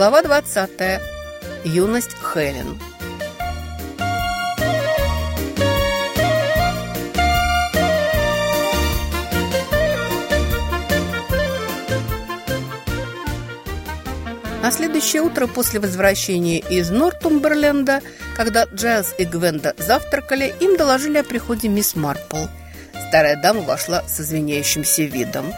Глава 20. Юность Хелен. На следующее утро после возвращения из Нортумберленда, когда Джайлз и Гвенда завтракали, им доложили о приходе мисс Марпл. Старая дама вошла с извиняющимся видом.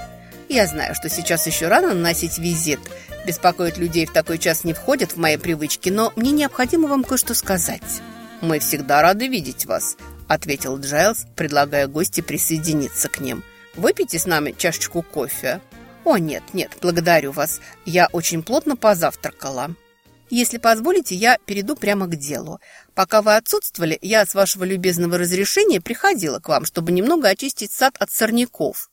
«Я знаю, что сейчас еще рано наносить визит. Беспокоить людей в такой час не входит в мои привычки, но мне необходимо вам кое-что сказать». «Мы всегда рады видеть вас», — ответил Джайлз, предлагая гости присоединиться к ним. «Выпейте с нами чашечку кофе». «О, нет, нет, благодарю вас. Я очень плотно позавтракала». «Если позволите, я перейду прямо к делу. Пока вы отсутствовали, я с вашего любезного разрешения приходила к вам, чтобы немного очистить сад от сорняков».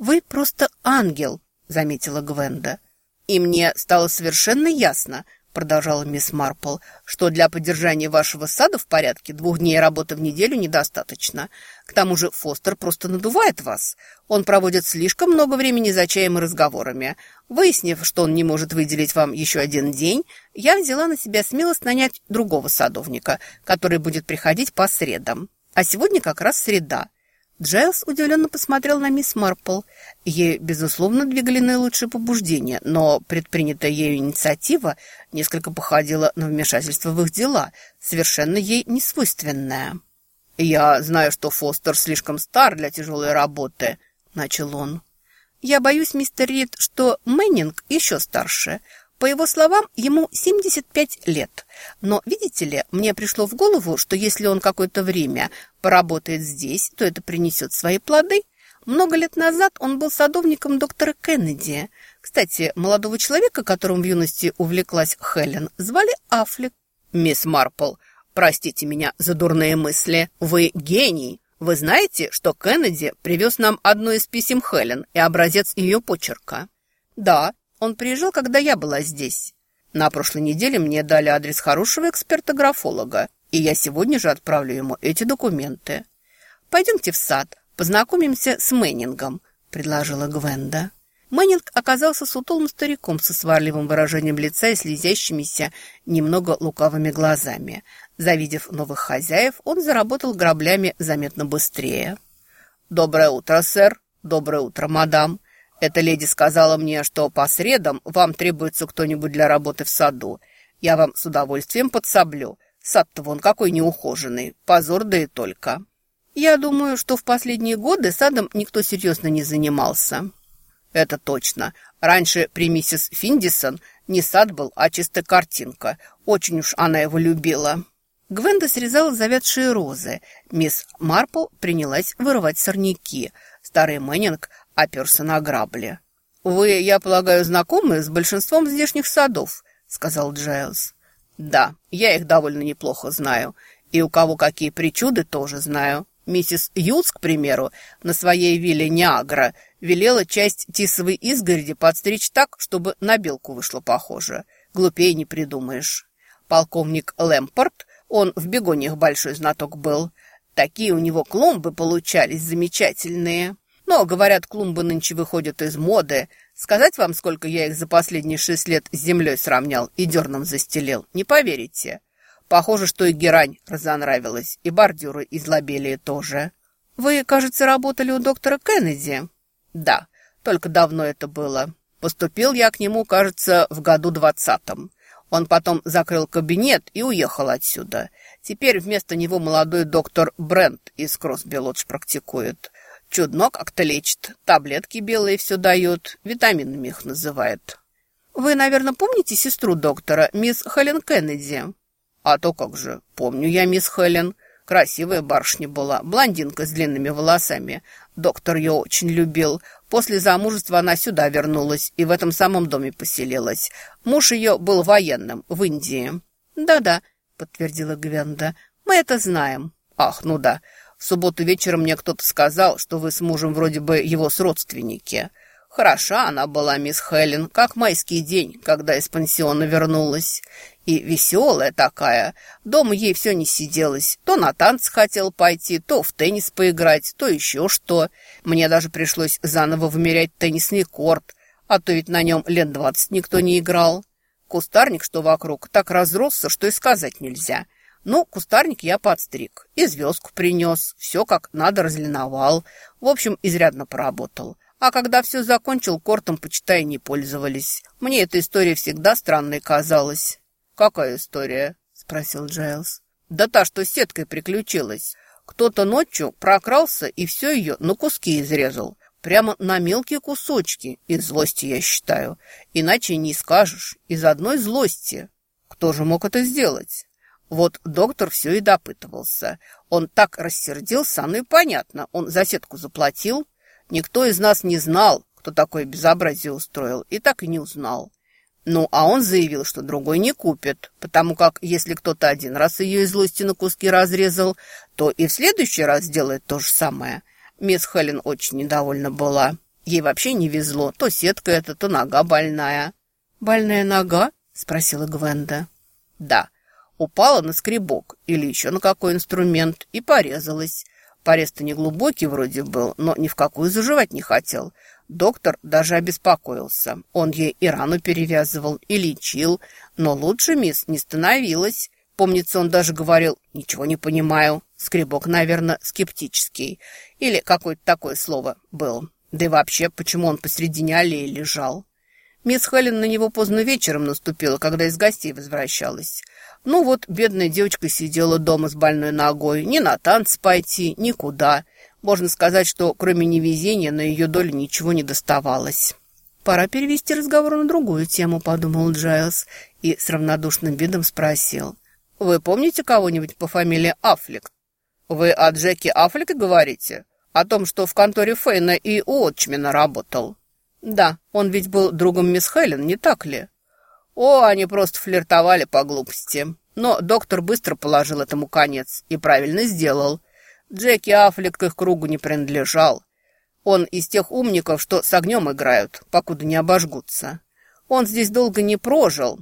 «Вы просто ангел», — заметила Гвенда. «И мне стало совершенно ясно, продолжала мисс Марпл, что для поддержания вашего сада в порядке двух дней работы в неделю недостаточно. К тому же Фостер просто надувает вас. Он проводит слишком много времени за чаем и разговорами. Выяснив, что он не может выделить вам еще один день, я взяла на себя смелость нанять другого садовника, который будет приходить по средам. А сегодня как раз среда. Джайлз удивленно посмотрел на мисс Марпл. Ей, безусловно, двигали наилучшие побуждения, но предпринятая ею инициатива несколько походила на вмешательство в их дела, совершенно ей несвойственное. «Я знаю, что Фостер слишком стар для тяжелой работы», — начал он. «Я боюсь, мистер Рид, что Мэннинг еще старше. По его словам, ему 75 лет. Но, видите ли, мне пришло в голову, что если он какое-то время поработает здесь, то это принесет свои плоды. Много лет назад он был садовником доктора Кеннеди. Кстати, молодого человека, которым в юности увлеклась Хелен, звали Аффлек. «Мисс Марпл, простите меня за дурные мысли. Вы гений. Вы знаете, что Кеннеди привез нам одно из писем Хелен и образец ее почерка?» «Да, он приезжал, когда я была здесь. На прошлой неделе мне дали адрес хорошего эксперта-графолога, и я сегодня же отправлю ему эти документы. Пойдемте в сад, познакомимся с Мэннингом», — предложила Гвенда. Мэннинг оказался сутулым стариком со сварливым выражением лица и слезящимися, немного лукавыми глазами. Завидев новых хозяев, он заработал граблями заметно быстрее. «Доброе утро, сэр! Доброе утро, мадам! Эта леди сказала мне, что по средам вам требуется кто-нибудь для работы в саду. Я вам с удовольствием подсоблю. Сад-то вон какой неухоженный. Позор да и только. Я думаю, что в последние годы садом никто серьезно не занимался. Это точно. Раньше при миссис Финдисон не сад был, а чисто картинка. Очень уж она его любила. Гвенда срезала завядшие розы. Мисс Марпл принялась вырывать сорняки. Старый Мэннинг оперся на грабли. «Вы, я полагаю, знакомы с большинством здешних садов», — сказал Джайлз. «Да, я их довольно неплохо знаю. И у кого какие причуды, тоже знаю. Миссис Юз, к примеру, на своей вилле Ниагра велела часть тисовой изгороди подстричь так, чтобы на белку вышло похоже. Глупее не придумаешь. Полковник Лэмпорт, он в бегониях большой знаток был. Такие у него клумбы получались замечательные». Но, говорят, клумбы нынче выходят из моды. Сказать вам, сколько я их за последние шесть лет с землей сравнял и дерном застелил, не поверите. Похоже, что и герань разонравилась, и бордюры из лобелии тоже. Вы, кажется, работали у доктора Кеннеди? Да, только давно это было. Поступил я к нему, кажется, в году двадцатом. Он потом закрыл кабинет и уехал отсюда. Теперь вместо него молодой доктор Брент из Кросби-Лодж практикует. Чудно как-то лечит. Таблетки белые все дает. Витаминами их называет. Вы, наверное, помните сестру доктора, мисс Хелен Кеннеди? А то как же. Помню я мисс Хелен. Красивая барышня была. Блондинка с длинными волосами. Доктор ее очень любил. После замужества она сюда вернулась и в этом самом доме поселилась. Муж ее был военным в Индии. «Да-да», — подтвердила Гвенда. «Мы это знаем». «Ах, ну да. В субботу вечером мне кто-то сказал, что вы с мужем вроде бы его сродственники. Хороша она была, мисс Хелен, как майский день, когда из пансиона вернулась. И веселая такая. Дома ей все не сиделось. То на танцы хотел пойти, то в теннис поиграть, то еще что. Мне даже пришлось заново вымерять теннисный корт, а то ведь на нем лет двадцать никто не играл. Кустарник, что вокруг, так разросся, что и сказать нельзя. Ну, кустарник я подстриг, и звездку принес, все как надо разлиновал. В общем, изрядно поработал. А когда все закончил, кортом, почитай, не пользовались. Мне эта история всегда странной казалась. «Какая история?» – спросил Джайлз. «Да та, что с сеткой приключилась. Кто-то ночью прокрался и все ее на куски изрезал. Прямо на мелкие кусочки. Из злости, я считаю. Иначе не скажешь. Из одной злости. Кто же мог это сделать? Вот доктор все и допытывался. Он так рассердился, ну и понятно. Он за сетку заплатил. Никто из нас не знал, кто такое безобразие устроил, и так и не узнал. Ну, а он заявил, что другой не купит, потому как если кто-то один раз ее из злости на куски разрезал, то и в следующий раз сделает то же самое. Мисс Хелен очень недовольна была. Ей вообще не везло. То сетка эта, то нога больная. «Больная нога?» – спросила Гвенда. «Да. Упала на скребок или еще на какой инструмент и порезалась. Порез-то не глубокий вроде был, но ни в какую заживать не хотел. Доктор даже обеспокоился. Он ей и рану перевязывал, и лечил, но лучше мисс не становилась. Помнится, он даже говорил «ничего не понимаю». Скребок, наверное, скептический. Или какое-то такое слово был. Да и вообще, почему он посредине аллеи лежал? Мисс Хелен на него поздно вечером наступила, когда из гостей возвращалась. Ну вот, бедная девочка сидела дома с больной ногой. Ни на танцы пойти, никуда. Можно сказать, что кроме невезения на ее долю ничего не доставалось. «Пора перевести разговор на другую тему», — подумал Джайлз и с равнодушным видом спросил. Вы помните кого-нибудь по фамилии Аффлек? Вы о Джеке Аффлеке говорите? О том, что в конторе Фейна и Уотчмена работал? Да, он ведь был другом мисс Хелен, не так ли? О, они просто флиртовали по глупости. Но доктор быстро положил этому конец и правильно сделал. Джеки Аффлек к их кругу не принадлежал. Он из тех умников, что с огнем играют, покуда не обожгутся. Он здесь долго не прожил,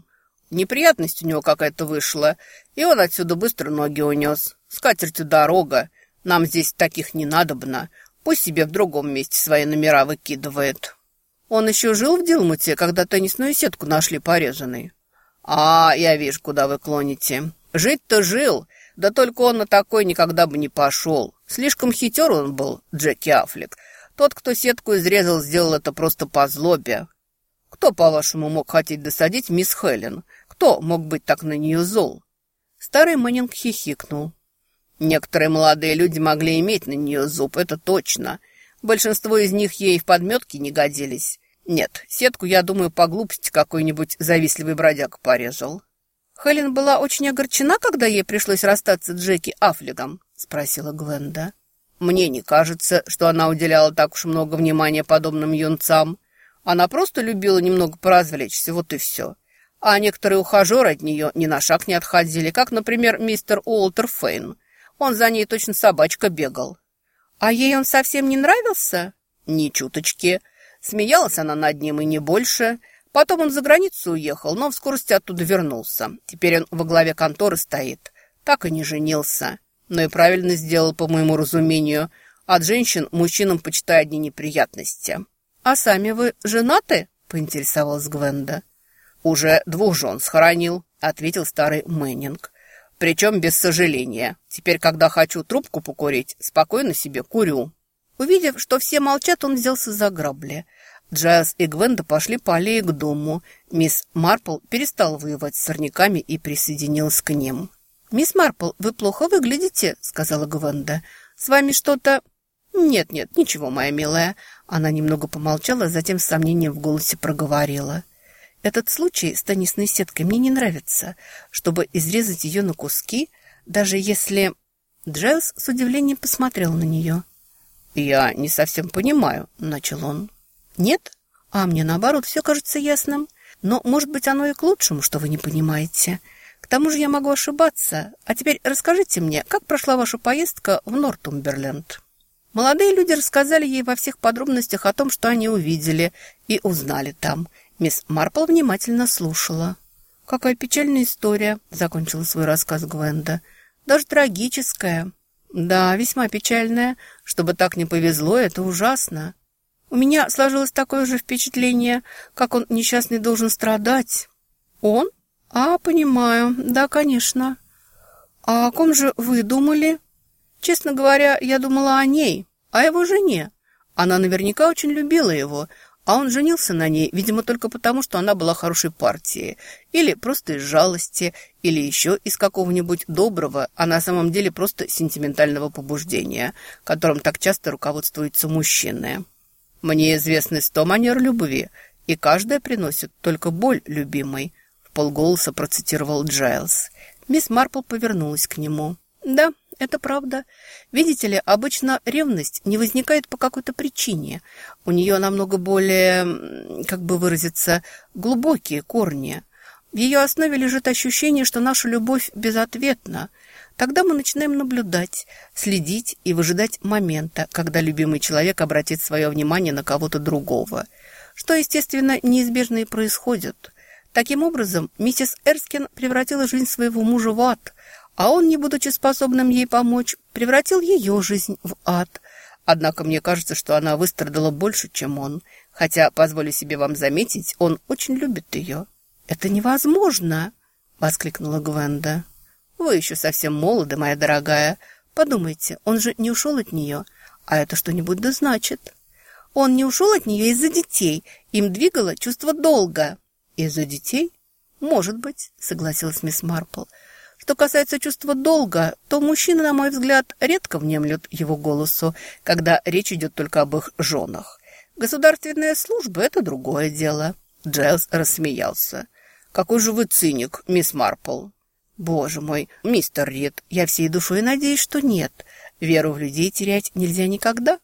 Неприятность у него какая-то вышла, и он отсюда быстро ноги унес. С катертью дорога. Нам здесь таких не надобно. Пусть себе в другом месте свои номера выкидывает. Он еще жил в Дилмуте, когда теннисную сетку нашли порезанной? А, я вижу, куда вы клоните. Жить-то жил, да только он на такой никогда бы не пошел. Слишком хитер он был, Джеки Аффлек. Тот, кто сетку изрезал, сделал это просто по злобе. Кто, по-вашему, мог хотеть досадить мисс Хелен? Кто мог быть так на нее зол? Старый Мэннинг хихикнул. Некоторые молодые люди могли иметь на нее зуб, это точно. Большинство из них ей в подметки не годились. Нет, сетку, я думаю, по глупости какой-нибудь завистливый бродяг порезал. Хелен была очень огорчена, когда ей пришлось расстаться с Джеки Аффлигом, спросила Гленда. Мне не кажется, что она уделяла так уж много внимания подобным юнцам. Она просто любила немного поразвлечься, вот и все. А некоторые ухажеры от нее ни на шаг не отходили, как, например, мистер Уолтер Фейн. Он за ней точно собачка бегал. А ей он совсем не нравился? Ни чуточки. Смеялась она над ним и не больше. Потом он за границу уехал, но в скорости оттуда вернулся. Теперь он во главе конторы стоит. Так и не женился. Но и правильно сделал, по моему разумению. От женщин мужчинам, почитай, одни неприятности. «А сами вы женаты?» — поинтересовалась Гвенда. «Уже двух жен схоронил», — ответил старый Мэннинг. «Причем без сожаления. Теперь, когда хочу трубку покурить, спокойно себе курю». Увидев, что все молчат, он взялся за грабли. Джайлз и Гвенда пошли по аллее к дому. Мисс Марпл перестала воевать с сорняками и присоединилась к ним. «Мисс Марпл, вы плохо выглядите», — сказала Гвенда. «С вами что-то...» «Нет-нет, ничего, моя милая». Она немного помолчала, затем с сомнением в голосе проговорила. Этот случай с теннисной сеткой мне не нравится. Чтобы изрезать ее на куски, даже если... Джайлз с удивлением посмотрел на нее. «Я не совсем понимаю», — начал он. «Нет? А мне, наоборот, все кажется ясным. Но, может быть, оно и к лучшему, что вы не понимаете. К тому же я могу ошибаться. А теперь расскажите мне, как прошла ваша поездка в Нортумберленд?» Молодые люди рассказали ей во всех подробностях о том, что они увидели и узнали там — Мисс Марпл внимательно слушала. «Какая печальная история», — закончила свой рассказ Гвенда. «Даже трагическая». «Да, весьма печальная. Чтобы так не повезло, это ужасно. У меня сложилось такое же впечатление, как он несчастный должен страдать». «Он? А, понимаю. Да, конечно. А о ком же вы думали?» «Честно говоря, я думала о ней, о его жене. Она наверняка очень любила его, а он женился на ней, видимо, только потому, что она была хорошей партией. Или просто из жалости, или еще из какого-нибудь доброго, а на самом деле просто сентиментального побуждения, которым так часто руководствуются мужчины. Мне известны сто манер любви, и каждая приносит только боль любимой, в полголоса процитировал Джайлз. Мисс Марпл повернулась к нему. «Да, это правда. Видите ли, обычно ревность не возникает по какой-то причине. У нее намного более, как бы выразиться, глубокие корни. В ее основе лежит ощущение, что наша любовь безответна. Тогда мы начинаем наблюдать, следить и выжидать момента, когда любимый человек обратит свое внимание на кого-то другого. Что, естественно, неизбежно и происходит. Таким образом, миссис Эрскин превратила жизнь своего мужа в ад – а он, не будучи способным ей помочь, превратил ее жизнь в ад. Однако мне кажется, что она выстрадала больше, чем он. Хотя, позволю себе вам заметить, он очень любит ее. «Это невозможно!» — воскликнула Гвенда. «Вы еще совсем молоды, моя дорогая. Подумайте, он же не ушел от нее. А это что-нибудь да значит. Он не ушел от нее из-за детей. Им двигало чувство долга». «Из-за детей?» «Может быть», — согласилась мисс Марпл. Что касается чувства долга, то мужчины, на мой взгляд, редко внемлют его голосу, когда речь идет только об их женах. Государственная служба – это другое дело. Джайлз рассмеялся. «Какой же вы циник, мисс Марпл!» «Боже мой, мистер Рид, я всей душой надеюсь, что нет. Веру в людей терять нельзя никогда.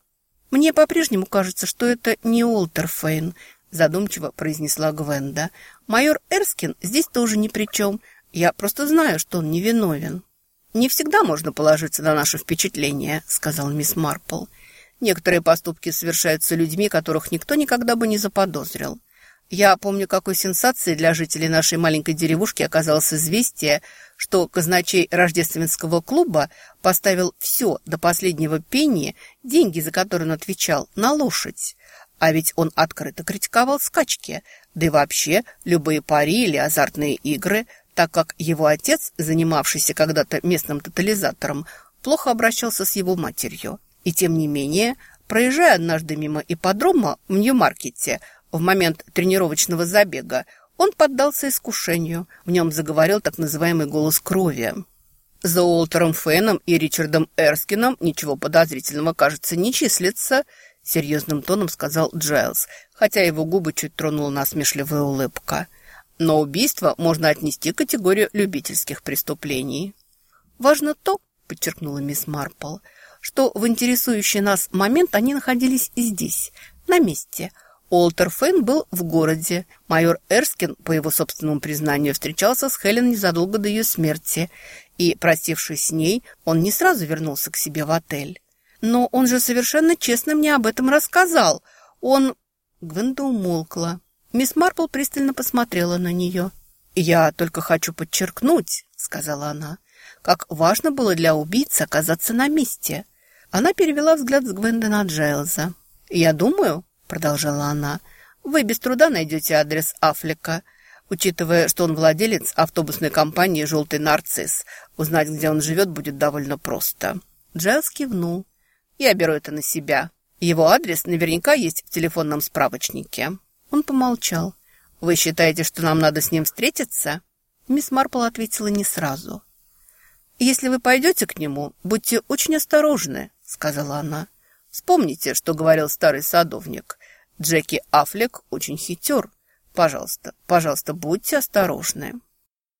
Мне по-прежнему кажется, что это не Уолтер Фейн», задумчиво произнесла Гвенда. «Майор Эрскин здесь тоже ни при чем. Я просто знаю, что он невиновен». «Не всегда можно положиться на наши впечатления», — сказал мисс Марпл. «Некоторые поступки совершаются людьми, которых никто никогда бы не заподозрил. Я помню, какой сенсацией для жителей нашей маленькой деревушки оказалось известие, что казначей рождественского клуба поставил все до последнего пенни, деньги, за которые он отвечал, на лошадь. А ведь он открыто критиковал скачки, да и вообще любые пари или азартные игры – так как его отец, занимавшийся когда-то местным тотализатором, плохо обращался с его матерью. И тем не менее, проезжая однажды мимо ипподрома в Нью-Маркете в момент тренировочного забега, он поддался искушению. В нем заговорил так называемый голос крови. За Уолтером Фэном и Ричардом Эрскином ничего подозрительного, кажется, не числится, серьезным тоном сказал Джайлз, хотя его губы чуть тронула насмешливая улыбка – но убийство можно отнести к категорию любительских преступлений. «Важно то», — подчеркнула мисс Марпл, «что в интересующий нас момент они находились здесь, на месте. Уолтер Фейн был в городе. Майор Эрскин, по его собственному признанию, встречался с Хелен незадолго до ее смерти. И, простившись с ней, он не сразу вернулся к себе в отель. Но он же совершенно честно мне об этом рассказал. Он...» Гвенда умолкла. Мисс Марпл пристально посмотрела на нее. «Я только хочу подчеркнуть», — сказала она, «как важно было для убийцы оказаться на месте». Она перевела взгляд с Гвенда на Джайлза. «Я думаю», — продолжала она, «вы без труда найдете адрес Аффлека. Учитывая, что он владелец автобусной компании «Желтый нарцисс», узнать, где он живет, будет довольно просто». Джайлз кивнул. «Я беру это на себя. Его адрес наверняка есть в телефонном справочнике». Он помолчал. «Вы считаете, что нам надо с ним встретиться?» Мисс Марпл ответила не сразу. «Если вы пойдете к нему, будьте очень осторожны», — сказала она. «Вспомните, что говорил старый садовник. Джеки Аффлек очень хитер. Пожалуйста, пожалуйста, будьте осторожны».